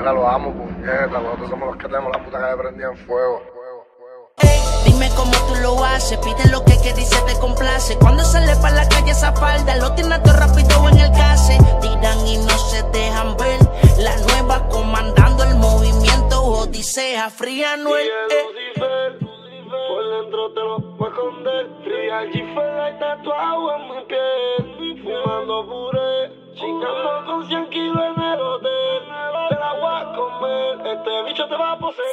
Mira, lo amo, puñeta. Nosotros somos los que tenemos la puta calle prendida en fuego. Dime cómo tú lo haces, pide lo que quieres y se te complace. Cuando sale para la calle esa falda, lo tienes todo rápido en el case. Tiran y no se dejan ver. La nueva comandando el movimiento Odisea Fría Noel. Lucifer, por dentro te lo voy a esconder. Real G fue tatuado en mi piel. este bicho te va a poseer.